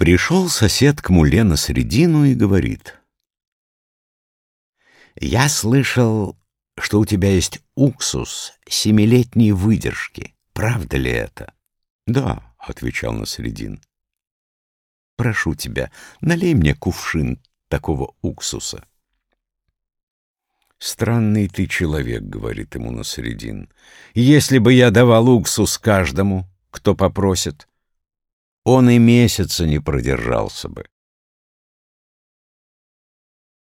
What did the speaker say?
Пришел сосед к муле на средину и говорит. «Я слышал, что у тебя есть уксус семилетней выдержки. Правда ли это?» «Да», — отвечал на средин. «Прошу тебя, налей мне кувшин такого уксуса». «Странный ты человек», — говорит ему на средин. «Если бы я давал уксус каждому, кто попросит, он и месяца не продержался бы.